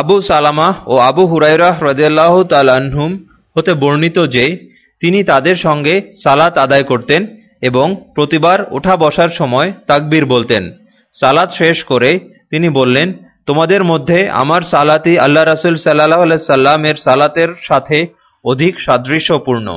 আবু সালামা ও আবু হুরাইরাহ রদিয়াল্লাহ তালাহুম হতে বর্ণিত যে, তিনি তাদের সঙ্গে সালাত আদায় করতেন এবং প্রতিবার ওঠা বসার সময় তাকবীর বলতেন। সালাত শেষ করে তিনি বললেন, তোমাদের মধ্যে আমার সালাতি আল্লাহ রাসুল সাল্লাহ সাল্লামের সালাতের সাথে অধিক সাদৃশ্যপূর্ণ।